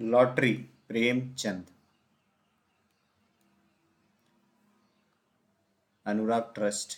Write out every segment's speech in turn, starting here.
Lottery, Premchand. अनुराग trust.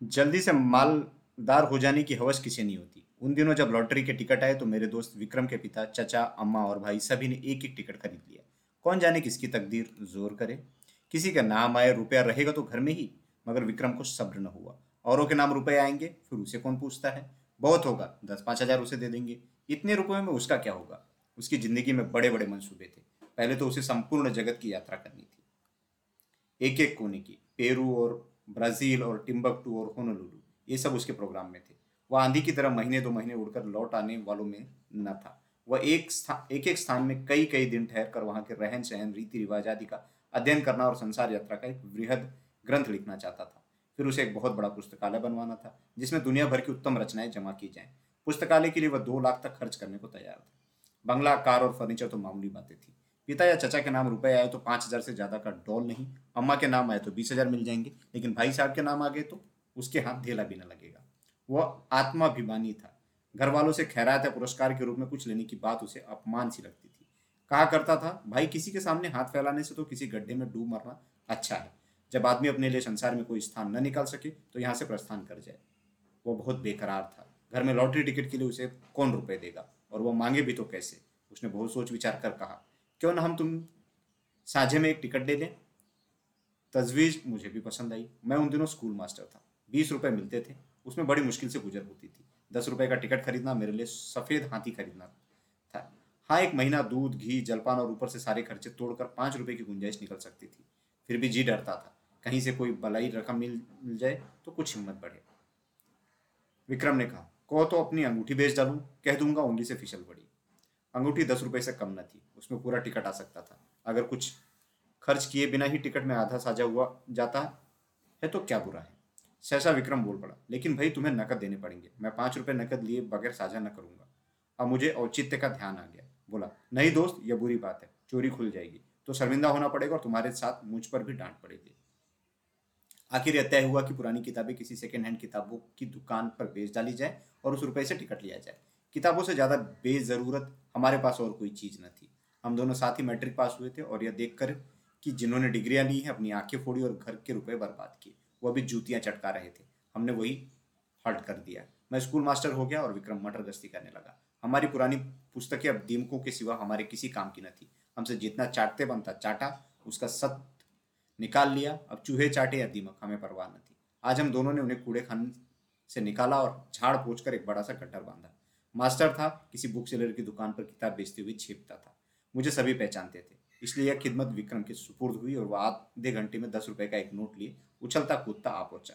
जल्दी से मालदार हो जाने की हवस किसी नहीं होती। उन दिनों जब लॉटरी के टिकट आए तो मेरे दोस्त विक्रम के पिता, चचा, अम्मा और भाई सभी ने एक एक टिकट खरीद लिया। कौन जाने किसकी तकदीर ज़ोर करे। किसी का नाम आए रुपया रहेगा तो घर में ही, मगर विक्रम को सब्र न हुआ। औरों के नाम रुपए आएँगे, फिर उसे कौन पूछता है। बहुत होगा दस पाँच हज़ार उसे दे देंगे। इतने रुपये में उसका क्या होगा? उसकी ज़िंदगी में बड़े बड़े मंसूबे थे। पहले तो उसे संपूर्ण जगत की यात्रा करनी थी। एक एक कोने की, पेरू और ब्राज़ील और टिम्बकटू और होनोलुलु, ये सब उसके प्रोग्राम में थे। वह आंधी की तरह महीने दो महीने उड़कर लौट आने वालों में न था। वह एक स्थान एक एक स्थान में कई कई दिन ठहर कर वहाँ के रहन सहन रीति रिवाज आदि का अध्ययन करना और संसार यात्रा का एक वृहद ग्रंथ लिखना चाहता था। फिर उसे एक बहुत बड़ा पुस्तकालय बनवाना था, जिसमें दुनिया भर की उत्तम रचनाएँ जमा की जाएँ। पुस्तकालय के लिए वह दो लाख तक खर्च करने को तैयार था। बंगला कार और फर्नीचर तो मामूली बातें थी। पिता या चचा के नाम रुपए आए तो पाँच हज़ार से ज़्यादा का डॉल नहीं। अम्मा के नाम आए तो बीस हज़ार मिल जाएँगे, लेकिन भाई साहब के नाम आ गए तो उसके हाथ ढेला भी न लगेगा। वह आत्माभिमानी था। घर वालों से खैरात या पुरस्कार के रूप में कुछ लेने की बात उसे अपमान सी लगती थी। कहा करता था, भाई, किसी के सामने हाथ फैलाने से तो किसी गड्ढे में डूब मरना अच्छा है। जब आदमी अपने लिए संसार में कोई स्थान न निकाल सके तो यहाँ से प्रस्थान कर जाए। वो बहुत बेकरार था। घर में लॉटरी टिकट के लिए उसे कौन रुपए देगा? और वो मांगे भी तो कैसे? उसने बहुत सोच विचार कर कहा, क्यों ना हम तुम साझे में एक टिकट दे दें? तजवीज मुझे भी पसंद आई। मैं उन दिनों स्कूल मास्टर था। बीस रुपए मिलते थे। उसमें बड़ी मुश्किल से गुजर होती थी। दस रुपए का टिकट खरीदना मेरे लिए सफ़ेद हाथी खरीदना था। हाँ एक महीना दूध, घी, जलपान और ऊपर से सारे खर्चे तोड़कर पाँच रुपए की गुंजाइश निकल सकती थी। फिर भी जी डरता था। कहीं से कोई बलाई रकम मिल मिल जाए तो कुछ हिम्मत बढ़े। विक्रम ने कहा कहो तो अपनी अंगूठी बेच डालूं, कह दूँगा उंगली से फिसल पड़ी। अंगूठी दस रुपए से कम न थी, उसमें पूरा टिकट आ सकता था। अगर कुछ खर्च किए बिना ही टिकट में आधा साझा हुआ जाता है तो क्या बुरा है? सहसा विक्रम बोल पड़ा, लेकिन भाई तुम्हें नकद देने पड़ेंगे। मैं पाँच रुपए नकद लिए बगैर साझा न करूँगा। अब मुझे औचित्य का ध्यान आ गया। बोला, नहीं दोस्त, यह बुरी बात है, चोरी खुल जाएगी। तो शर्मिंदा होना पड़ेगा और तुम्हारे साथ मुझ पर भी डांट पड़ेगी। आखिर यह तय हुआ कि पुरानी किताबें किसी सेकेंड हैंड किताबों की दुकान पर बेच डाली जाए और उस रुपए से टिकट लिया जाए। किताबों से ज़्यादा बेजरूरत हमारे पास और कोई चीज़ न थी। हम दोनों साथ ही मैट्रिक पास हुए थे और यह देखकर कि जिन्होंने डिग्रियाँ ली हैं, अपनी आँखें फोड़ी और घर के रुपए बर्बाद किए। वह भी जूतियाँ चटका रहे थे। हमने वही हल्ट कर दिया। मैं स्कूल मास्टर हो गया और विक्रम मटर गश्ती करने लगा। हमारी पुरानी पुस्तकें अब दीमकों के सिवा हमारे किसी काम की न थी। हमसे जितना चाटते बनता चाटा, उसका सत निकाल लिया। अब चूहे चाटे या दीमक, हमें परवाह न थी आज हम दोनों ने उन्हें कूड़े खान से निकाला और झाड़ कर एक बड़ा सा गट्टर बांधा। मास्टर था, किसी बुक सेलर की दुकान पर किताब बेचते हुए छेपता था। मुझे सभी पहचानते थे। इसलिए यह खिदमत विक्रम की सुपुर्द हुई और वह आधे घंटे में दस रुपए का एक नोट लिए, उछलता कूदता आ पहुँचा।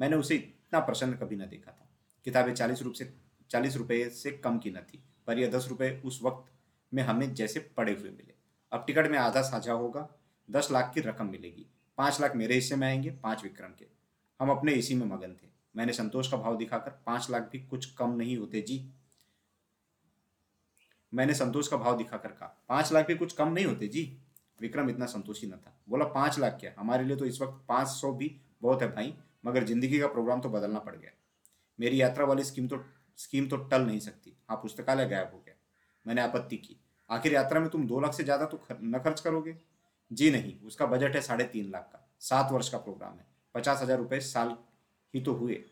मैंने उसे इतना प्रसन्न कभी न देखा था। किताबें चालीस रूप से, चालीस रुपये से कम की न थी, पर यह दस रुपये उस वक्त में हमें जैसे पड़े हुए मिले। अब टिकट में आधा साझा होगा। दस लाख की रकम मिलेगी। पाँच लाख मेरे हिस्से में आएँगे, पाँच विक्रम के। हम अपने इसी में मगन थे। मैंने संतोष का भाव दिखाकर पाँच लाख भी कुछ कम नहीं होते जी। मैंने संतोष का भाव दिखाकर कहा, पाँच लाख भी कुछ कम नहीं होते जी। विक्रम इतना संतोषी न था। बोला, पाँच लाख क्या? हमारे लिए तो इस वक्त पाँच सौ भी बहुत है भाई, मगर ज़िंदगी का प्रोग्राम तो बदलना पड़ गया। मेरी यात्रा वाली स्कीम तो स्कीम तो टल नहीं सकती। हाँ पुस्तकालय गायब हो गया। मैंने आपत्ति की। आखिर यात्रा में तुम दो लाख से ज़्यादा तो न खर्च करोगे? जी नहीं, उसका बजट है साढ़े तीन लाख का। सात वर्ष का प्रोग्राम है। पचास हज़ार रुपये साल ही तो हुए।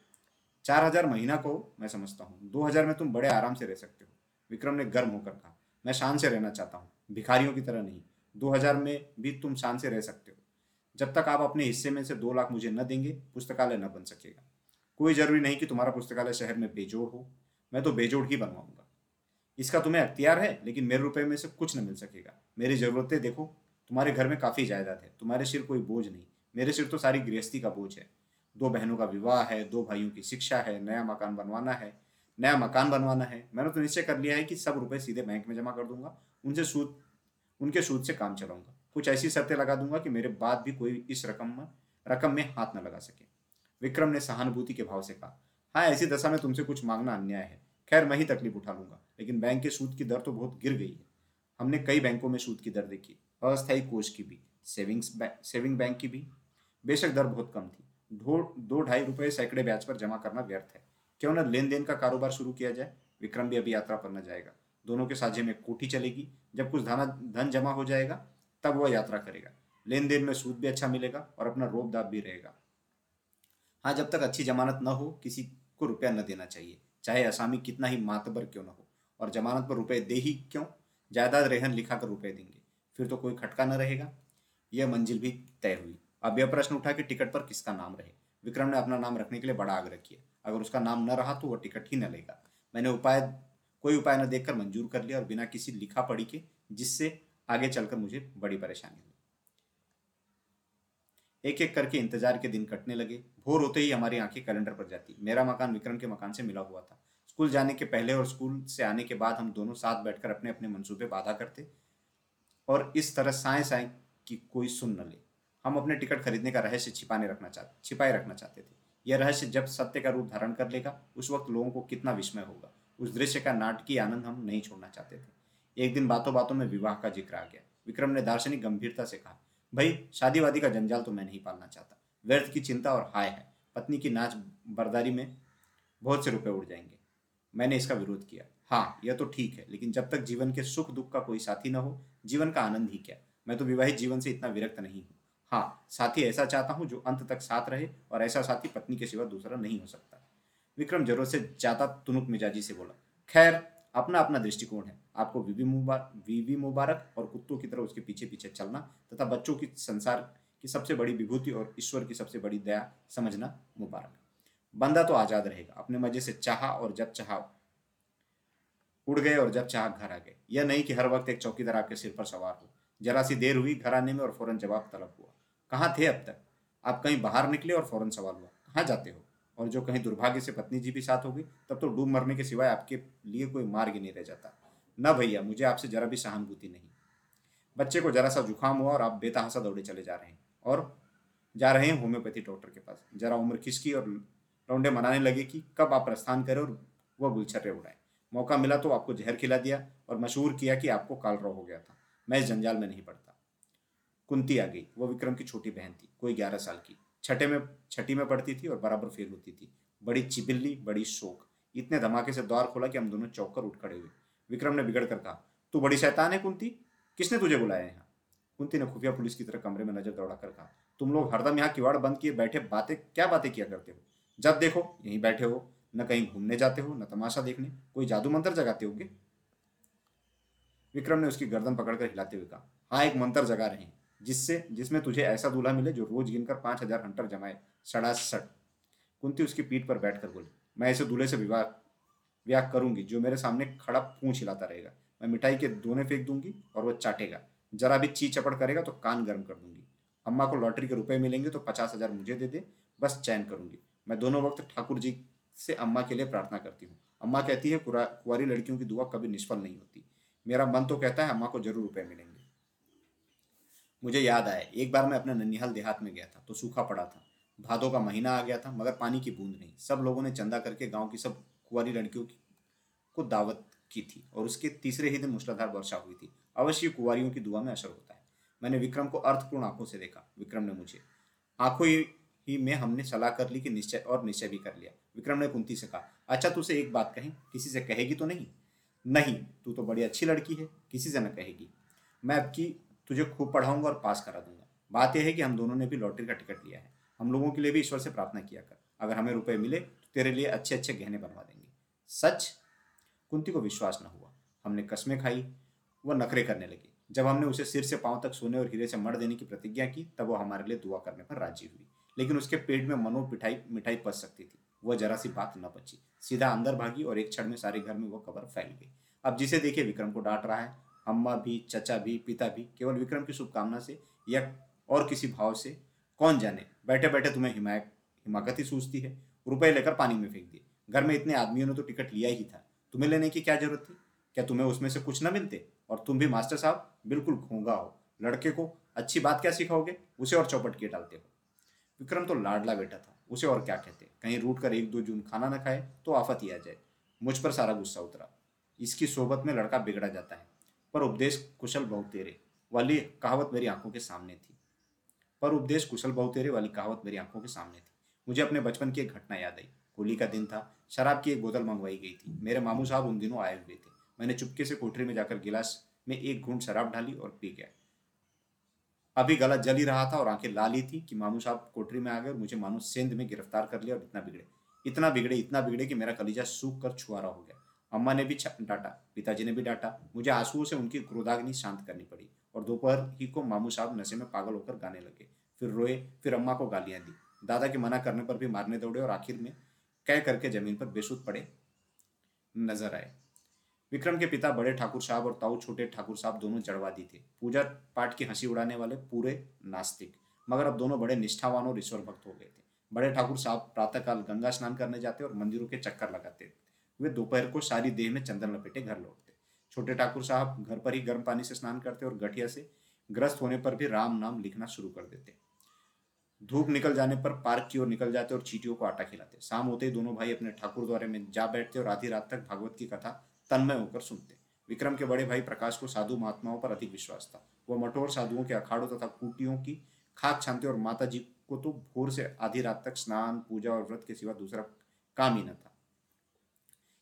चार हज़ार महीना को मैं समझता हूँ। दो हज़ार में तुम बड़े आराम से रह सकते हो। विक्रम ने गर्म होकर कहा, मैं शान से रहना चाहता हूँ। भिखारियों की तरह नहीं। दो हज़ार में भी तुम शान से रह सकते हो। जब तक आप अपने हिस्से में से दो लाख मुझे न देंगे, पुस्तकालय न बन सकेगा। कोई ज़रूरी नहीं कि तुम्हारा पुस्तकालय शहर में बेजोड़ हो। मैं तो बेजोड़ ही बनवाऊँगा। इसका तुम्हें अख्तियार है, लेकिन मेरे रुपए में से कुछ न मिल सकेगा। मेरी ज़रूरतें देखो। तुम्हारे घर में काफ़ी जायदाद है, तुम्हारे सिर कोई बोझ नहीं। मेरे सिर तो सारी गृहस्थी का बोझ है। दो बहनों का विवाह है, दो भाइयों की शिक्षा है, नया मकान बनवाना है, नया मकान बनवाना है। मैंने तो निश्चय कर लिया है कि सब रुपए सीधे बैंक में जमा कर दूँगा, उनसे सूद, उनके सूद से काम चलाऊँगा। कुछ ऐसी शर्तें लगा दूँगा कि मेरे बाद भी कोई इस रकम में रकम में हाथ न लगा सके। विक्रम ने सहानुभूति के भाव से कहा हाँ ऐसी दशा में तुमसे कुछ मांगना अन्याय है। खैर, मैं ही तकलीफ़ उठा लूँगा, लेकिन बैंक के सूद की दर तो बहुत गिर गई है। हमने कई बैंकों में सूद की दर देखी। अस्थायी कोष की भी सेविंग्स सेविंग बैंक की भी, बेशक दर बहुत कम थी। दो दो ढाई रुपए सैकड़े ब्याज पर जमा करना व्यर्थ है। क्यों न लेन देन का कारोबार शुरू किया जाए, विक्रम भी अभी यात्रा पर न जाएगा। दोनों के साझे में कोठी चलेगी। जब कुछ धन धन जमा हो जाएगा, तब वह यात्रा करेगा। लेन देन में सूद भी अच्छा मिलेगा और अपना रोब दाब भी रहेगा। हाँ जब तक अच्छी जमानत न हो, किसी को रुपया न देना चाहिए। चाहे असामी कितना ही मातबर क्यों न हो। और जमानत पर रुपए दे ही क्यों? जायदाद, रेहन लिखा कर रुपए देंगे। फिर तो कोई खटका न रहेगा। यह मंजिल भी तय हुई। अब यह प्रश्न उठा कि टिकट पर किसका नाम रहे? विक्रम ने अपना नाम रखने के लिए बड़ा आग्रह किया। अगर उसका नाम न रहा तो वह टिकट ही न लेगा। मैंने उपाय, कोई उपाय न देखकर मंजूर कर लिया और बिना किसी लिखा पढ़ी के, जिससे आगे चलकर मुझे बड़ी परेशानी हुई। एक एक करके इंतज़ार के दिन कटने लगे। भोर होते ही हमारी आँखें कैलेंडर पर जाती। मेरा मकान विक्रम के मकान से मिला हुआ था। स्कूल जाने के पहले और स्कूल से आने के बाद हम दोनों साथ बैठकर अपने अपने मंसूबे बाधा करते। और इस तरह साए साए की कोई सुन न ले। हम अपने टिकट खरीदने का रहस्य छिपाने रखना चाहते छिपाए रखना चाहते थे। यह रहस्य जब सत्य का रूप धारण कर लेगा, उस वक्त लोगों को कितना विस्मय होगा। उस दृश्य का नाटकीय आनंद हम नहीं छोड़ना चाहते थे। एक दिन बातों बातों में विवाह का ज़िक्र आ गया। विक्रम ने दार्शनिक गंभीरता से कहा, भाई, शादीवादी का जंजाल तो मैं नहीं पालना चाहता। व्यर्थ की चिंता और हाय है। पत्नी की नाच बरदारी में बहुत से रुपए उड़ जाएँगे। मैंने इसका विरोध किया। हाँ यह तो ठीक है, लेकिन जब तक जीवन के सुख दुख का कोई साथी न हो, जीवन का आनंद ही क्या? मैं तो विवाहित जीवन से इतना विरक्त नहीं हूँ। हाँ साथी ऐसा चाहता हूँ जो अंत तक साथ रहे और ऐसा साथी पत्नी के सिवा दूसरा नहीं हो सकता। विक्रम ज़रूरत से ज़्यादा तुनुक मिजाजी से बोला, खैर, अपना अपना दृष्टिकोण है। आपको वीवी मुबारक वीवी मुबारक और कुत्तों की तरह उसके पीछे पीछे चलना तथा बच्चों की संसार की सबसे बड़ी विभूति और ईश्वर की सबसे बड़ी दया समझना मुबारक। बंदा तो आज़ाद रहेगा, अपने मज़े से चाहा और जब चाहा उड़ गए और जब चाह घर आ गए। यह नहीं कि हर वक्त एक चौकीदार आपके सिर पर सवार हो। जरा सी देर हुई घर आने में और फ़ौरन जवाब तलब हुआ। कहाँ थे अब तक? आप कहीं बाहर निकले और फ़ौरन सवाल हुआ, कहाँ जाते हो? और जो कहीं दुर्भाग्य से पत्नी जी भी साथ हो गई, तब तो डूब मरने के सिवाय आपके लिए कोई मार्ग नहीं रह जाता। न भैया, मुझे आपसे जरा भी सहानुभूति नहीं। बच्चे को जरा सा जुकाम हुआ और आप बेतहासा दौड़े चले जा रहे हैं और जा रहे हैं होम्योपैथी डॉक्टर के पास। जरा उम्र खिसकी और लौंडे मनाने लगे कि कब आप प्रस्थान करें और वह गुलछर्रे उड़ाए। मौका मिला तो आपको जहर खिला दिया और मशहूर किया कि आपको कालरो हो गया था। मैं इस जंजाल में नहीं पड़ता। कुंती आ गई। वो विक्रम की छोटी बहन थी। कोई ग्यारह साल की। छठे में, छठी में पढ़ती थी और बराबर फेल होती थी। बड़ी चिबिल्ली, बड़ी शोक। इतने धमाके से द्वार खोला कि हम दोनों चौक कर उठ खड़े हुए। विक्रम ने बिगड़ कर कहा, तू बड़ी शैतान है, कुंती। किसने तुझे बुलाया यहाँ? कुंती ने खुफिया पुलिस की तरह कमरे में नज़र दौड़ा कर कहा, तुम लोग हरदम यहाँ किवाड़ बंद किए बैठे बातें, क्या बातें किया करते हो? जब देखो, यहीं बैठे हो। न कहीं घूमने जाते हो, न तमाशा देखने, कोई जादू मंत्र जगाते हो विक्रम ने उसकी गर्दन पकड़कर हिलाते हुए कहा हाँ एक मंत्र जगा रहे हैं, जिससे, जिसमें तुझे ऐसा दूल्हा मिले जो रोज गिनकर पाँच हज़ार हंटर जमाए सड़ा सड़ कुंती उसकी पीठ पर बैठकर बोली, मैं ऐसे दूल्हे से विवाह ब्याह करूँगी, जो मेरे सामने खड़ा पूछ हिलाता रहेगा। मैं मिठाई के दोने फेंक दूँगी और वो चाटेगा। जरा भी ची चपड़ करेगा तो कान गर्म कर दूँगी। अम्मा को लॉटरी के रुपए मिलेंगे तो पचास हज़ार मुझे दे दे, बस चैन करूँगी। मैं दोनों वक्त ठाकुर जी से अम्मा के लिए प्रार्थना करती हूँ। अम्मा कहती है कुंवारी लड़कियों की दुआ कभी निष्फल नहीं होती। मेरा मन तो कहता है अम्मा को ज़रूर रुपये मिलेंगे। मुझे याद आया, एक बार मैं अपने ननिहाल देहात में गया था तो सूखा पड़ा था। भादों का महीना आ गया था, मगर पानी की बूंद नहीं। सब लोगों ने चंदा करके गाँव की सब कुंवारी लड़कियों की, को दावत की थी और उसके तीसरे ही दिन मूसलाधार वर्षा हुई थी। अवश्य कुंवारियों की दुआ में असर होता है। मैंने विक्रम को अर्थपूर्ण आँखों से देखा। विक्रम ने मुझे, आँखों ही में हमने सलाह कर ली कि निश्चय, और निश्चय भी कर लिया। विक्रम ने कुंती से कहा अच्छा तुझसे एक बात कहें, किसी से कहेगी तो नहीं? नहीं, तू तो बड़ी अच्छी लड़की है, किसी से न कहेगी। मैं अब की तुझे खूब पढ़ाऊँगा और पास करा दूँगा। बात यह है कि हम दोनों ने भी लॉटरी का टिकट लिया है। हम लोगों के लिए भी ईश्वर से प्रार्थना किया कर। अगर हमें रुपए मिले तो तेरे लिए अच्छे अच्छे गहने बनवा देंगे। सच? कुंती को विश्वास न हुआ। हमने कस्में खाई, वह नखरे करने लगी। जब हमने उसे सिर से पाँव तक सोने और हीरे से मर देने की प्रतिज्ञा की, तब वो हमारे लिए दुआ करने पर राज़ी हुई। लेकिन उसके पेट में मनो पिठाई, मिठाई पस सकती थी। वह जरा सी बात न बची। सीधा अंदर भागी और एक क्षण में सारे घर में वह खबर फैल गई। अब जिसे देखे विक्रम को डांट रहा है। अम्मा भी, चचा भी, पिता भी, केवल विक्रम की शुभकामना से या और किसी भाव से। कौन जाने? बैठे बैठे तुम्हें हिमायत हिमाकत ही सूझती है। रुपए लेकर पानी में फेंक दिए। घर में इतने आदमियों ने तो टिकट लिया ही था। तुम्हें लेने की क्या ज़रूरत थी? क्या तुम्हें उसमें से कुछ न मिलते? और तुम भी मास्टर साहब, बिल्कुल घोंगा हो। लड़के को अच्छी बात क्या सिखाओगे? उसे और चौपट किए डालते हो। विक्रम तो लाडला बेटा था। उसे और क्या कहते कहीं रूट कर एक दो जून खाना न खाए तो आफत ही आ जाए। मुझ पर सारा गुस्सा उतरा। इसकी सोबत में लड़का बिगड़ा जाता है। पर उपदेश कुशल बहु तेरे वाली कहावत मेरी आँखों के सामने थी। पर उपदेश कुशल बहु तेरे वाली कहावत मेरी आँखों के सामने थी। मुझे अपने बचपन की एक घटना याद आई। होली का दिन था। शराब की एक बोतल मंगवाई गई थी। मेरे मामू साहब उन दिनों आए हुए थे। मैंने चुपके से कोठरी में जाकर गिलास में एक घूंट शराब डाली और पी गया। अभी गला जल ही रहा था और आँखें लाल थी कि मामू साहब कोठरी में आ गए और मुझे मानो सेंध में गिरफ़्तार कर लिया और इतना बिगड़े। इतना बिगड़े इतना बिगड़े कि मेरा कलीजा सूख कर छुआरा हो गया। अम्मा ने भी डांटा, पिताजी ने भी डांटा। मुझे आंसुओं से उनकी क्रोधाग्नि शांत करनी पड़ी और दोपहर ही को मामू साहब नशे में पागल होकर गाने लगे। फिर रोए, फिर अम्मा को गालियाँ दी। दादा के मना करने पर भी मारने दौड़े और आखिर में कह करके ज़मीन पर बेसुध पड़े, नज़र आए। विक्रम के पिता बड़े ठाकुर साहब और ताऊ छोटे ठाकुर साहब दोनों जड़वादी थे। पूजा पाठ की हँसी उड़ाने वाले पूरे नास्तिक, मगर अब दोनों बड़े निष्ठावान और ईश्वर भक्त हो गए थे। बड़े ठाकुर साहब प्रातःकाल गंगा स्नान करने जाते और मंदिरों के चक्कर लगाते वे दोपहर को सारी देह में चंदन लपेटे घर लौटते। छोटे ठाकुर साहब घर पर ही गर्म पानी से स्नान करते और गठिया से ग्रस्त होने पर भी राम नाम लिखना शुरू कर देते। धूप निकल जाने पर पार्क की ओर निकल जाते और चीटियों को आटा खिलाते। शाम होते ही दोनों भाई अपने ठाकुर द्वारे में जा बैठते और आधी रात तक भागवत की कथा तन्मय होकर सुनते। विक्रम के बड़े भाई प्रकाश को साधु महात्माओं पर अधिक विश्वास था। वह मठोर साधुओं के अखाड़ों तथा कुटियों की खाक छानते और माता जी को तो भोर से आधी रात तक स्नान, पूजा और व्रत के सिवा दूसरा काम ही न था।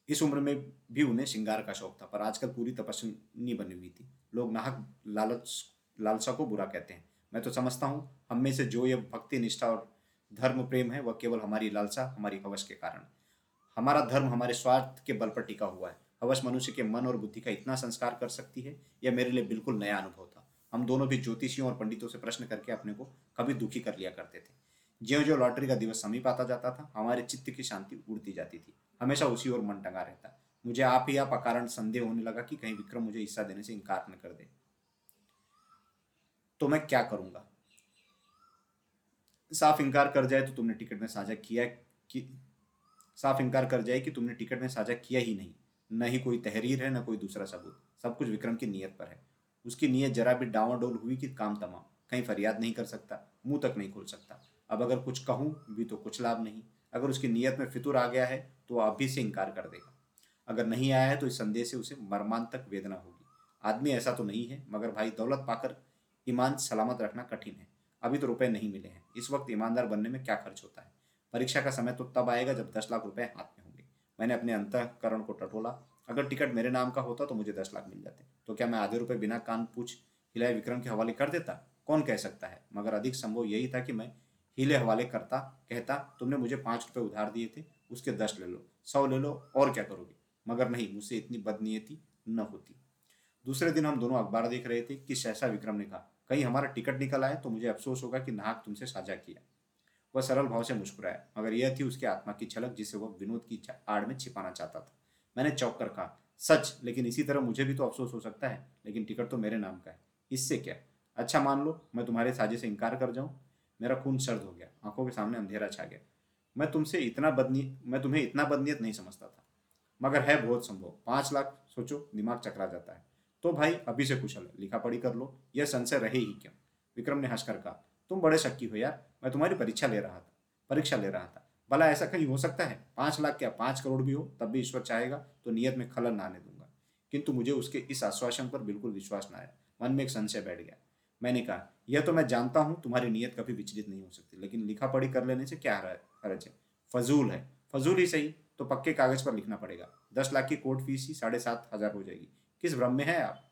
इस उम्र में भी उन्हें श्रृंगार का शौक था, पर आजकल पूरी तपस्वी बनी हुई थी। लोग नाहक लालच, लालसा को बुरा कहते हैं। मैं तो समझता हूँ, हम में से जो ये भक्ति, निष्ठा और धर्म प्रेम है, वह केवल हमारी लालसा, हमारी हवश के कारण। हमारा धर्म हमारे स्वार्थ के बल पर टिका हुआ है। हवश मनुष्य के मन और बुद्धि का इतना संस्कार कर सकती है, यह मेरे लिए बिल्कुल नया अनुभव था। हम दोनों भी ज्योतिषियों और पंडितों से प्रश्न करके अपने को कभी दुखी कर लिया करते थे। ज्यो जो लॉटरी का दिवस समीप आता जाता था, हमारे चित्त की शांति उड़ती जाती थी। हमेशा उसी ओर मन टंगा रहता। मुझे आप ही आप अकारण संदेह होने लगा कि कहीं विक्रम मुझे हिस्सा देने से इनकार न कर दे। तो मैं क्या करूँगा? साफ़ इनकार कर जाए तो तुमने टिकट में साझा किया कि, साफ़ इनकार कर जाए कि तुमने टिकट में साझा किया ही नहीं। न ही कोई तहरीर है, न कोई दूसरा सबूत। सब कुछ विक्रम की नीयत पर है। उसकी नीयत जरा भी डावाडोल हुई कि काम तमाम। कहीं फरियाद नहीं कर सकता, मुँह तक नहीं खोल सकता। अब अगर कुछ कहूँ भी तो कुछ लाभ नहीं। अगर उसकी नीयत में फितुर आ गया है तो वह अभी से इनकार कर देगा। अगर नहीं आया है तो इस संदेश से उसे मरमान तक वेदना होगी। आदमी ऐसा तो नहीं है, मगर भाई दौलत पाकर ईमान सलामत रखना कठिन है। अभी तो रुपए नहीं मिले हैं। इस वक्त ईमानदार बनने में क्या खर्च होता है? परीक्षा का समय तो तब आएगा जब दस लाख रुपए हाथ मैंने अपने अंतकरण को टटोला। अगर टिकट मेरे नाम का होता तो मुझे दस लाख मिल जाते। तो क्या मैं आधे रुपए बिना कान पूछ हिलाए विक्रम के हवाले कर देता? कौन कह सकता है? मगर अधिक संभव यही था कि मैं हिले हवाले करता, कहता, तुमने मुझे पाँच रुपये उधार दिए थे, उसके दस ले लो, सौ ले लो, और क्या करोगे? मगर नहीं, मुझसे इतनी बदनीयती न होती। दूसरे दिन हम दोनों अखबार देख रहे थे कि सहसा विक्रम ने कहा, कहीं हमारा टिकट निकल आए तो मुझे अफसोस होगा कि नाहक तुमसे साझा किया। वह सरल भाव से मुस्कुराया, मगर यह थी उसके आत्मा की झलक जिसे वह विनोद की आड़ में छिपाना चाहता था। मैंने चौक कर कहा, सच, लेकिन इसी तरह मुझे भी तो अफसोस हो सकता है, लेकिन टिकट तो मेरे नाम का है। इससे क्या? अच्छा मान लो, मैं तुम्हारे साझे से इनकार कर जाऊँ? मेरा खून सर्द हो गया, आँखों के सामने अंधेरा छा गया। मैं तुमसे इतना बदनी मैं तुम्हें इतना बदनीयत नहीं समझता था। मगर है बहुत संभव, पाँच लाख, सोचो, दिमाग चकरा जाता है। तो भाई, अभी से कुशल लिखा पढ़ी कर लो, यह संशय रहे ही क्यों? विक्रम ने हंसकर कहा, तुम बड़े शक्की हो यार मैं तुम्हारी परीक्षा ले रहा था, परीक्षा ले रहा था। भला ऐसा कहीं हो सकता है? पाँच लाख क्या पाँच करोड़ भी हो, तब भी ईश्वर चाहेगा तो नियत में खलल ना आने दूँगा। किंतु मुझे उसके इस आश्वासन पर बिल्कुल विश्वास न आया। मन में एक संशय बैठ गया। मैंने कहा, यह तो मैं जानता हूँ, तुम्हारी नीयत कभी विचलित नहीं हो सकती, लेकिन लिखा पढ़ी कर लेने से क्या हरज है? फजूल है। फजूल ही सही तो पक्के कागज़ पर लिखना पड़ेगा। दस लाख की कोर्ट फ़ीस ही साढ़े सात हज़ार हो जाएगी। किस भ्रम में है आप?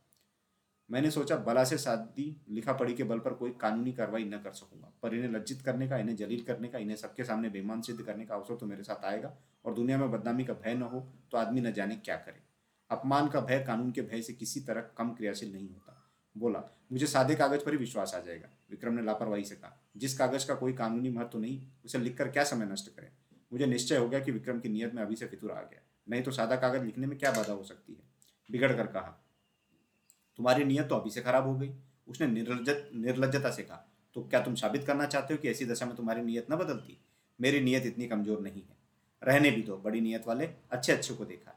मैंने सोचा बला से शादी लिखा पढ़ी के बल पर कोई कानूनी कार्रवाई न कर सकूँगा, पर इन्हें लज्जित करने का, इन्हें जलील करने का, इन्हें सबके सामने बेमान सिद्ध करने का अवसर तो मेरे साथ आएगा, और दुनिया में बदनामी का भय न हो तो आदमी न जाने क्या करे। अपमान का भय, कानून के भय से किसी तरह कम क्रियाशील नहीं होता। बोला, मुझे सादे कागज़ पर ही विश्वास आ जाएगा, विक्रम ने लापरवाही से कहा। जिस कागज़ का कोई कानूनी महत्व तो नहीं, उसे लिखकर क्या समय नष्ट करें? मुझे निश्चय हो गया कि विक्रम की नीयत में अभी से फितुर आ गया। नहीं तो सादा कागज़ लिखने में क्या बाधा हो सकती है? बिगड़ कर कहा तुम्हारी नीयत तो अभी से खराब हो गई। उसने निर्लजत, निर्लजता से कहा तो क्या तुम साबित करना चाहते हो कि ऐसी दशा में तुम्हारी नीयत न बदलती? मेरी नीयत इतनी कमज़ोर नहीं है। रहने भी दो, बड़ी नीयत वाले, अच्छे अच्छे को देखा।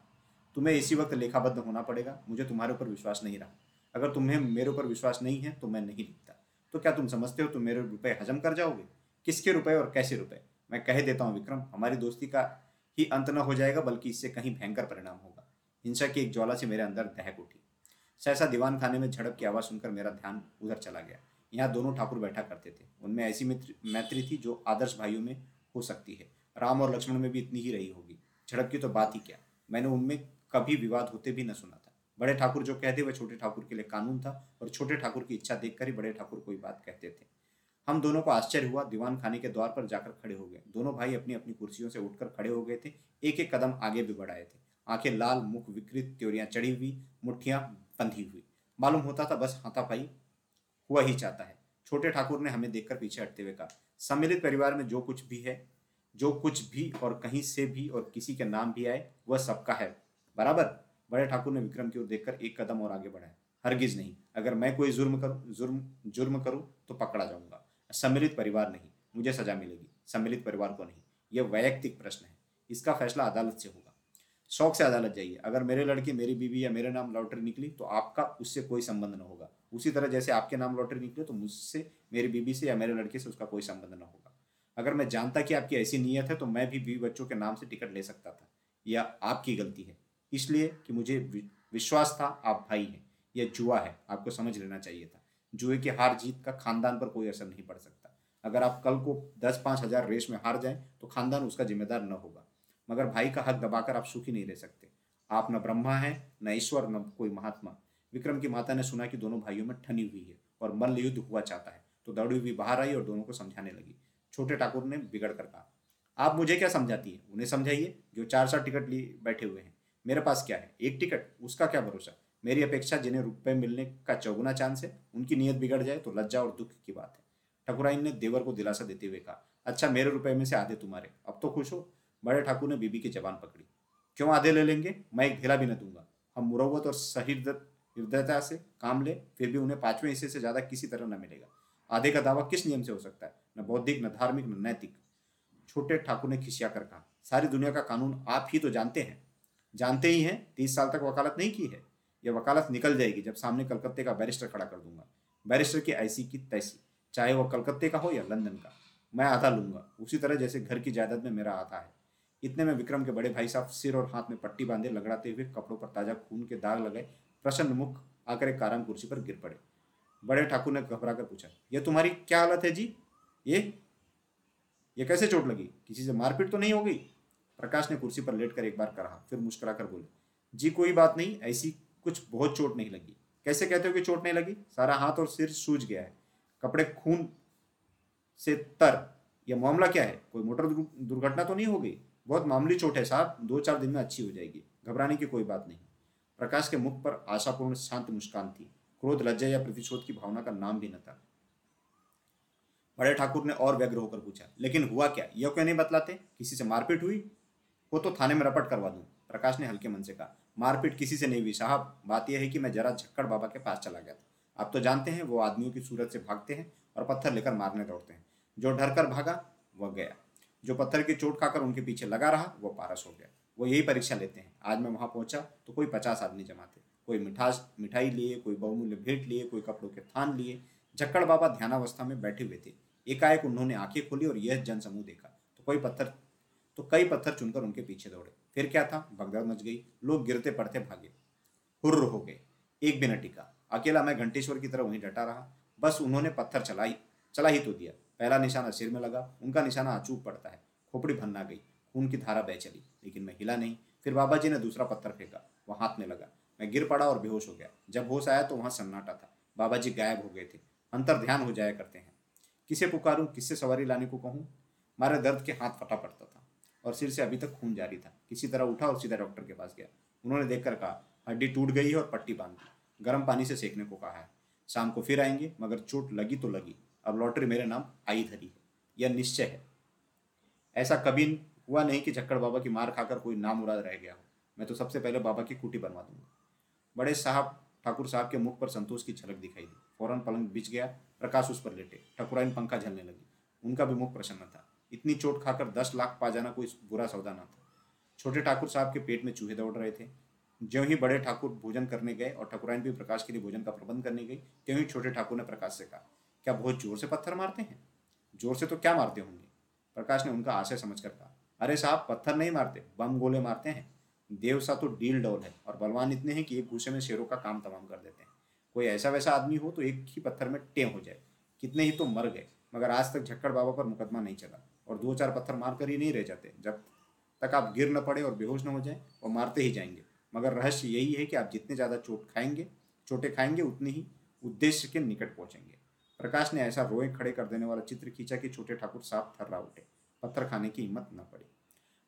तुम्हें इसी वक्त लेखाबद्ध होना पड़ेगा। मुझे तुम्हारे ऊपर विश्वास नहीं रहा। अगर तुम्हें मेरे ऊपर विश्वास नहीं है तो मैं नहीं लिखता। तो क्या तुम समझते हो तुम मेरे रुपए हजम कर जाओगे? किसके रुपए और कैसे रुपए? मैं कह देता हूँ, विक्रम, हमारी दोस्ती का ही अंत न हो जाएगा, बल्कि इससे कहीं भयंकर परिणाम होगा। हिंसा की एक ज्वाला से मेरे अंदर दहक उठी। सहसा दीवान खाने में झड़प की आवाज़ सुनकर मेरा ध्यान उधर चला गया। यहाँ दोनों ठाकुर बैठा करते थे। उनमें ऐसी मैत्री थी जो आदर्श भाइयों में हो सकती है। राम और लक्ष्मण में भी इतनी ही रही होगी। झड़प की तो बात ही क्या? मैंने उनमें कभी विवाद होते भी न सुना था। बड़े ठाकुर जो कहते वह छोटे ठाकुर के लिए कानून था और छोटे ठाकुर की इच्छा देखकर ही बड़े ठाकुर कोई बात कहते थे। हम दोनों को आश्चर्य हुआ। दीवान खाने के द्वार पर जाकर खड़े हो गए। दोनों भाई अपनी अपनी कुर्सियों से उठकर खड़े हो गए थे। एक एक कदम आगे भी बढ़ाए थे। आँखें लाल, मुख विकृत, त्योरियाँ चढ़ी हुई मुठ्ठियाँ बंधी हुई। मालूम होता था, बस हाथापाई हुआ ही चाहता है। छोटे ठाकुर ने हमें देखकर पीछे हटते हुए कहा, सम्मिलित परिवार में जो कुछ भी है, जो कुछ भी और कहीं से भी और किसी के नाम भी आए, वह सबका है। बराबर? बड़े ठाकुर ने विक्रम की ओर देखकर एक कदम और आगे बढ़ाया, हरगिज नहीं। अगर मैं कोई जुर्म करूँ, जुर्म जुर्म करूँ तो पकड़ा जाऊँगा। सम्मिलित परिवार नहीं। मुझे सजा मिलेगी। सम्मिलित परिवार को नहीं। यह वैयक्तिक प्रश्न है। इसका फैसला अदालत से होगा। शौक से अदालत जाइए। अगर मेरे लड़के, मेरी बीवी या मेरे नाम लॉटरी निकली तो आपका उससे कोई संबंध न होगा। उसी तरह जैसे आपके नाम लॉटरी निकले तो मुझसे, मेरी बीवी से या मेरे लड़के से उसका कोई संबंध न होगा। अगर मैं जानता कि आपकी ऐसी नीयत है तो मैं भी बीवी बच्चों के नाम से टिकट ले सकता था। यह आपकी गलती है। इसलिए कि मुझे विश्वास था, आप भाई हैं। यह जुआ है, आपको समझ लेना चाहिए था। जुए की हार जीत का खानदान पर कोई असर नहीं पड़ सकता। अगर आप कल को दस पाँच हज़ार रेस में हार जाएँ तो खानदान उसका जिम्मेदार न होगा। मगर भाई का हक दबाकर आप सुखी नहीं रह सकते। आप न ब्रह्मा हैं, न ईश्वर, न कोई महात्मा। विक्रम की माता ने सुना कि दोनों भाइयों में ठनी हुई है और मल्ल युद्ध हुआ चाहता है तो दौड़ी हुई बाहर आई और दोनों को समझाने लगी। छोटे ठाकुर ने बिगड़ कर कहा, आप मुझे क्या समझाती है? उन्हें समझाइए जो चार चार टिकट लिए बैठे हुए हैं। मेरे पास क्या है? एक टिकट? उसका क्या भरोसा? मेरी अपेक्षा जिन्हें रुपए मिलने का चौगुना चांस है, उनकी नीयत बिगड़ जाए तो लज्जा और दुख की बात है। ठकुराइन ने देवर को दिलासा देते हुए कहा अच्छा मेरे रुपए में से आधे तुम्हारे। अब तो खुश हो। बड़े ठाकुर ने बीबी की जबान पकड़ी। क्यों आधे ले लेंगे? मैं एक ढेला भी न दूँगा। हम मुरवत और सहिर्दत हृदयता से काम ले, फिर भी उन्हें पाँचवें हिस्से से ज़्यादा किसी तरह न मिलेगा। आधे का दावा किस नियम से हो सकता है? न बौद्धिक, न धार्मिक, न नैतिक। छोटे ठाकुर ने खिसिया कर कहा, सारी दुनिया का कानून आप ही तो जानते हैं। जानते ही हैं, तीस साल तक वकालत नहीं की है। यह वकालत निकल जाएगी जब सामने कलकत्ते का बैरिस्टर खड़ा कर दूँगा। बैरिस्टर की ऐसी की तैसी, चाहे वह कलकत्ते का हो या लंदन का। मैं आधा लूँगा। उसी तरह जैसे घर की जायदाद में मेरा आधा है। इतने में विक्रम के बड़े भाई साहब सिर और हाथ में पट्टी बांधे लगड़ाते हुए कपड़ों पर ताज़ा खून के दाग लगाए, प्रसन्न मुख आकर एक आराम कुर्सी पर गिर पड़े। बड़े ठाकुर ने घबरा कर पूछा, ये तुम्हारी क्या हालत है जी? ये ये कैसे चोट लगी? किसी से मारपीट तो नहीं हो गई? प्रकाश ने कुर्सी पर लेट कर एक बार कहा फिर मुस्कुरा कर बोले, जी, कोई बात नहीं, ऐसी कुछ बहुत चोट नहीं लगी। कैसे कहते हो कि चोट नहीं लगी? सारा हाथ और सिर सूज गया है। कपड़े खून से तर यह मामला क्या है? कोई मोटर दुर्घटना तो नहीं हो गई? बहुत मामूली चोट है साहब दो चार दिन में अच्छी हो जाएगी, घबराने की कोई बात नहीं। प्रकाश के मुख पर आशापूर्ण शांत मुस्कान थी, क्रोध, लज्जा या प्रतिशोध की भावना का नाम भी न था। बड़े ठाकुर ने और व्यग्र होकर पूछा, लेकिन हुआ क्या? यह क्यों नहीं बतलाते? किसी से मारपीट हुई? वो तो थाने में रपट करवा दूँ। प्रकाश ने हल्के मन से कहा, मारपीट किसी से नहीं हुई साहब। बात यह है कि मैं जरा झक्कड़ बाबा के पास चला गया था। आप तो जानते हैं, वो आदमियों की सूरत से भागते हैं और पत्थर लेकर मारने दौड़ते हैं। जो डर कर भागा, वह गया। जो पत्थर की चोट खाकर उनके पीछे लगा रहा, वो पारस हो गया। वो यही परीक्षा लेते हैं। आज मैं वहाँ पहुँचा तो कोई पचास आदमी जमा थे। कोई मिठास, मिठाई लिए, कोई बहुमूल्य भेंट लिए, कोई कपड़ों के थान लिए। झक्कड़ बाबा ध्यानावस्था में बैठे हुए थे। एकाएक उन्होंने आँखें खोली और यह जनसमूह देखा। तो कोई पत्थर तो कई पत्थर चुनकर उनके पीछे दौड़े। फिर क्या था? भगदड़ मच गई। लोग गिरते पड़ते भागे। हुर्र हो गए। एक बिना टिका। अकेला मैं घंटेश्वर की तरह वहीं डटा रहा। बस उन्होंने पत्थर चलाई, चला ही तो दिया। पहला निशाना सिर में लगा, उनका निशाना अचूक पड़ता है। खोपड़ी भन्ना गई, खून की धारा बह चली, लेकिन मैं हिला नहीं। फिर बाबा जी ने दूसरा पत्थर फेंका वह हाथ में लगा। मैं गिर पड़ा और बेहोश हो गया। जब होश आया तो वहाँ सन्नाटा था। बाबा जी गायब हो गए थे। अंतर ध्यान हो जाया करते हैं। किसे पुकारूं, किससे सवारी लाने को कहूँ? मारे दर्द के हाथ फटा पड़ता था और सिर से अभी तक खून जारी था। किसी तरह उठा और सीधा डॉक्टर के पास गया। उन्होंने देखकर कहा, हड्डी टूट गई है और पट्टी बाँध गर्म पानी से सेकने को कहा है। शाम को फिर आएँगे, मगर चोट लगी तो लगी। अब लॉटरी मेरे नाम आई धरी है, यह निश्चय है। ऐसा कभी हुआ नहीं कि चक्कर बाबा की मार खाकर कोई नाम उराद रह गया हो। मैं तो सबसे पहले बाबा की कुटी बनवा दूँगा। बड़े साहब ठाकुर साहब के मुख पर संतोष की झलक दिखाई दी। फ़ौरन पलंग बिछ गया, प्रकाश उस पर लेटे। ठकुराइन पंखा झलने लगी। उनका भी मुख प्रसन्न था। इतनी चोट खाकर दस लाख पा जाना कोई बुरा सौदा ना था। छोटे ठाकुर साहब के पेट में चूहे दौड़ रहे थे। ज्यों ही बड़े ठाकुर भोजन करने गए और ठकुराइन भी प्रकाश के लिए भोजन का प्रबंध करने गई, त्यों ही छोटे ठाकुर ने प्रकाश से कहा क्या बहुत ज़ोर से पत्थर मारते हैं? ज़ोर से तो क्या मारते होंगे? प्रकाश ने उनका आशय समझकर कहा, अरे साहब, पत्थर नहीं मारते, बम गोले मारते हैं। देव सा तो डील डॉल है और बलवान इतने हैं कि एक घूसे में शेरों का काम तमाम कर देते हैं। कोई ऐसा वैसा आदमी हो तो एक ही पत्थर में टेम हो जाए। कितने ही तो मर गए, मगर आज तक झक्कड़ बाबा पर मुकदमा नहीं चला और दो चार पत्थर मार कर ही नहीं रह जाते। जब तक आप गिर न पड़े और बेहोश न हो जाए और मारते ही जाएँगे। मगर रहस्य यही है कि आप जितने ज़्यादा चोट खाएँगे, चोटें खाएँगे, उतनी ही उद्देश्य के निकट पहुँचेंगे। प्रकाश ने ऐसा रोए खड़े कर देने वाला चित्र खींचा कि छोटे ठाकुर साफ़ थर्रा उठे, पत्थर खाने की हिम्मत न पड़ी।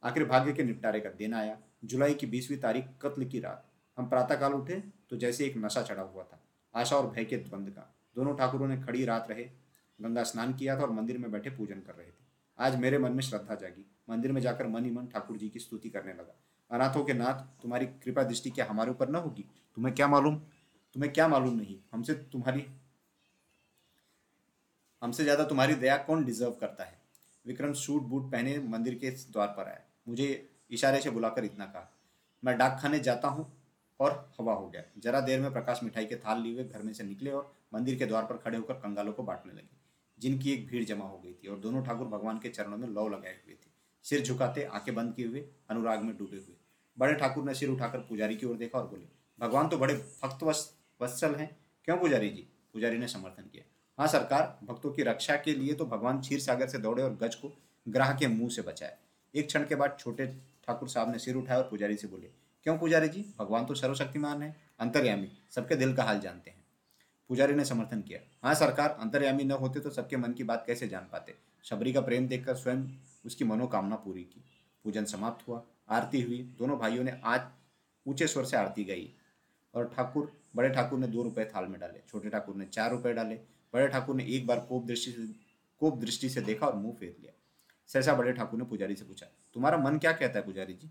आखिर भाग्य के निपटारे का दिन आया। जुलाई की बीसवीं तारीख, कत्ल की रात। हम प्रातःकाल उठे तो जैसे एक नशा चढ़ा हुआ था, आशा और भय के द्वंद का। दोनों ठाकुरों ने खड़ी रात रहे, गंगा स्नान किया था और मंदिर में बैठे पूजन कर रहे थे। आज मेरे मन में श्रद्धा जागी। मंदिर में जाकर मन ही मन ठाकुर जी की स्तुति करने लगा। अनाथों के नाथ, तुम्हारी कृपा दृष्टि क्या हमारे ऊपर न होगी? तुम्हें क्या मालूम? तुम्हें क्या मालूम नहीं? हमसे तुम्हारी हमसे ज़्यादा तुम्हारी दया कौन डिजर्व करता है? विक्रम सूट, बूट पहने मंदिर के द्वार पर आया। मुझे इशारे से बुलाकर इतना कहा। मैं डाक खाने जाता हूँ और हवा हो गया। जरा देर में प्रकाश मिठाई के थाल लिए हुए घर में से निकले और मंदिर के द्वार पर खड़े होकर कंगालों को बांटने लगे, जिनकी एक भीड़ जमा हो गई थी और दोनों ठाकुर भगवान के चरणों में लौ लगाए हुए थे। सिर झुकाते आँखें बंद किए हुए अनुराग में डूबे हुए। बड़े ठाकुर ने सिर उठाकर पुजारी की ओर देखा और बोले, भगवान तो बड़े भक्त वत्सल हैं। क्यों पुजारी जी? पुजारी ने समर्थन किया। हाँ सरकार, भक्तों की रक्षा के लिए तो भगवान क्षीर सागर से दौड़े और गज को ग्राह के मुँह से बचाए। एक क्षण के बाद छोटे ठाकुर साहब ने सिर उठाया और पुजारी से बोले, क्यों पुजारी जी? भगवान तो सर्वशक्तिमान है, अंतर्यामी, सबके दिल का हाल जानते हैं। पुजारी ने समर्थन किया हाँ सरकार, अंतर्यामी न होते तो सबके मन की बात कैसे जान पाते? शबरी का प्रेम देखकर स्वयं उसकी मनोकामना पूरी की। पूजन समाप्त हुआ, आरती हुई, दोनों भाइयों ने आज ऊँचे स्वर से आरती गाई और ठाकुर, बड़े ठाकुर ने दो रुपए थाल में डाले, छोटे ठाकुर ने चार रुपए डाले बड़े ठाकुर ने एक बार कोप दृष्टि से, कोप दृष्टि से देखा और मुँह फेर लिया। सहसा बड़े ठाकुर ने पुजारी से पूछा, तुम्हारा मन क्या कहता है पुजारी जी?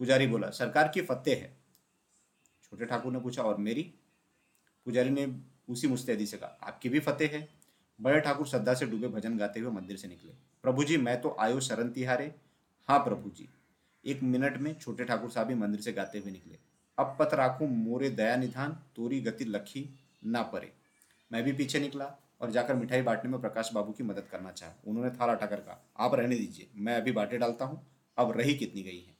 पुजारी बोला, सरकार की फतेह है। छोटे ठाकुर ने पूछा, और मेरी? पुजारी ने उसी मुस्तैदी से कहा, आपकी भी फतेह है। बड़े ठाकुर श्रद्धा से डूबे भजन गाते हुए मंदिर से निकले। प्रभु जी, मैं तो आयो शरण तिहारे। हाँ प्रभु जी। एक मिनट में छोटे ठाकुर साहब भी मंदिर से गाते हुए निकले। अब पत राखू मोरे दया निधान, तोरी गति लखी ना परे। मैं भी पीछे निकला और जाकर मिठाई बांटने में प्रकाश बाबू की मदद करना चाहा। उन्होंने थाला हटाकर कहा, आप रहने दीजिए, मैं अभी बांटे डालता हूँ। अब रही कितनी गई है?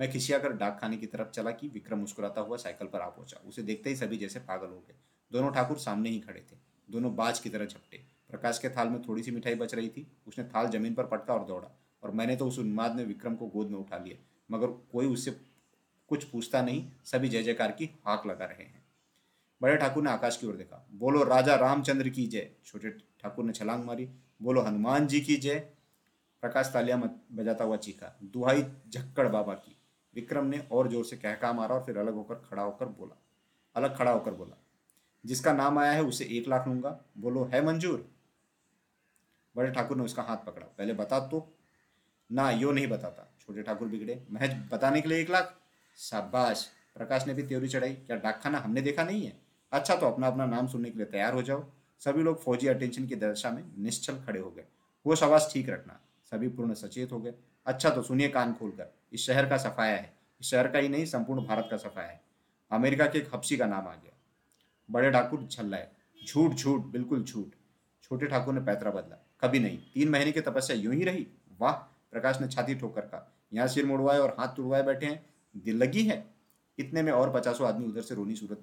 मैं खिसियाकर डाक खाने की तरफ़ चला कि विक्रम मुस्कुराता हुआ साइकिल पर आ पहुँचा। उसे देखते ही सभी जैसे पागल हो गए। दोनों ठाकुर सामने ही खड़े थे। दोनों बाज की तरह झपटे। प्रकाश के थाल में थोड़ी सी मिठाई बच रही थी। उसने थाल ज़मीन पर पटका और दौड़ा। और मैंने तो उस उन्माद में विक्रम को गोद में उठा लिया। मगर कोई उससे कुछ पूछता नहीं, सभी जय जयकार की हाक लगा रहे हैं। बड़े ठाकुर ने आकाश की ओर देखा। बोलो, राजा रामचंद्र की जय। छोटे ठाकुर ने छलांग मारी। बोलो, हनुमान जी की जय। प्रकाश तालियाँ बजाता हुआ चीखा। दुहाई झक्कड़ बाबा की। विक्रम ने और ज़ोर से कहका मारा और फिर अलग होकर खड़ा होकर बोला। अलग खड़ा होकर बोला। जिसका नाम आया है उसे एक लाख लूँगा। बोलो, है मंजूर? बड़े ठाकुर ने उसका हाथ पकड़ा। पहले बता तो। ना, यो नहीं बताता। छोटे ठाकुर बिगड़े। महज बताने के लिए एक लाख? शाबाश। प्रकाश ने भी त्योरी चढ़ाई, क्या डाकखाना हमने देखा नहीं है? अच्छा तो अपना अपना नाम सुनने के लिए तैयार हो जाओ। सभी लोग फौजी अटेंशन की दशा में निश्चल खड़े हो गए। वो आवाज़ ठीक रखना, सभी पूर्ण सचेत हो गए। अच्छा तो सुनिए कान खोलकर, इस शहर का सफाया है। इस शहर का ही नहीं, संपूर्ण भारत का सफाया है। अमेरिका के एक हफ्सी का नाम आ गया। बड़े ठाकुर छल्लाए झूठ झूठ, बिल्कुल झूठ। छोटे ठाकुर ने पैतरा बदला। कभी नहीं, तीन महीने की तपस्या यूँ ही रही? वाह! प्रकाश ने छाती ठोकर कहा। यहाँ सिर मुड़वाए और हाथ तुड़वाए बैठे हैं। दिल लगी है? इतने में और पचासों आदमी उधर से रोनी सूरत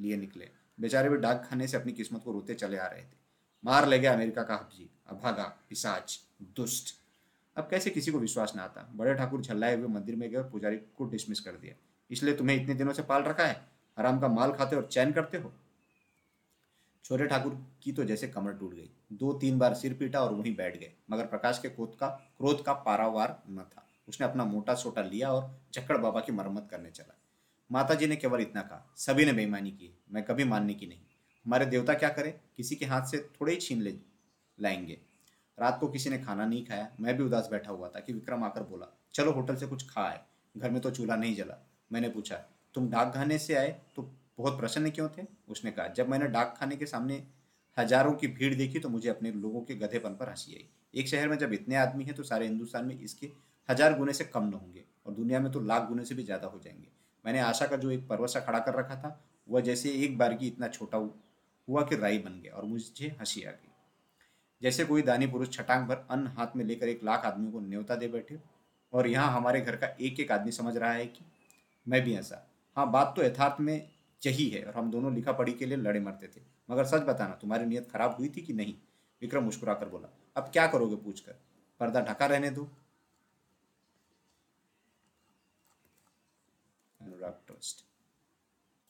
लिए निकले। बेचारे भी डाक खाने से अपनी किस्मत को रोते चले आ रहे थे। मार ले गया अमेरिका का हफ्जी अभागा, पिसाच, दुष्ट। अब कैसे किसी को विश्वास न आता? बड़े ठाकुर झल्लाए हुए मंदिर में गए और पुजारी को डिसमिस कर दिया। इसलिए तुम्हें इतने दिनों से पाल रखा है? आराम का माल खाते और चैन करते हो? छोटे ठाकुर की तो जैसे कमर टूट गई। दो तीन बार सिर पीटा और वहीं बैठ गए। मगर प्रकाश के क्रोध का क्रोध का पारावार न था। उसने अपना मोटा सोटा लिया और चक्कर बाबा की मरम्मत करने चला। माता ने केवल इतना कहा, सभी ने बेईमानी की, मैं कभी मानने की नहीं। हमारे देवता क्या करे? किसी के हाथ से थोड़े ही छीन ले, लाएँगे। रात को किसी ने खाना नहीं खाया, मैं भी उदास बैठा हुआ था कि विक्रम आकर बोला, चलो होटल से कुछ खा आए, घर में तो चूल्हा नहीं जला। मैंने पूछा, तुम डाक खाने से आए तो बहुत प्रसन्न क्यों थे? उसने कहा, जब मैंने डाक खाने के सामने हज़ारों की भीड़ देखी तो मुझे अपने लोगों के गधेपन पर हँसी आई। एक शहर में जब इतने आदमी हैं तो सारे हिंदुस्तान में इसके हज़ार गुने से कम न होंगे और दुनिया में तो लाख गुने से भी ज़्यादा हो जाएँगे। मैंने आशा का जो एक परवसा खड़ा कर रखा था, वह जैसे एक बार की इतना छोटा हुआ कि राई बन गया और मुझे हँसी आ गई। जैसे कोई दानी पुरुष छटांग भर अन्न हाथ में लेकर एक लाख आदमियों को न्योता दे बैठे और यहाँ हमारे घर का एक एक आदमी समझ रहा है कि मैं भी ऐसा। हाँ बात तो यथार्थ में यही है और हम दोनों लिखा पढ़ी के लिए लड़े मरते थे। मगर सच बताना, तुम्हारी नीयत खराब हुई थी कि नहीं? विक्रम मुस्कुरा कर बोला, अब क्या करोगे पूछकर? पर्दा ढका रहने दो। and wrap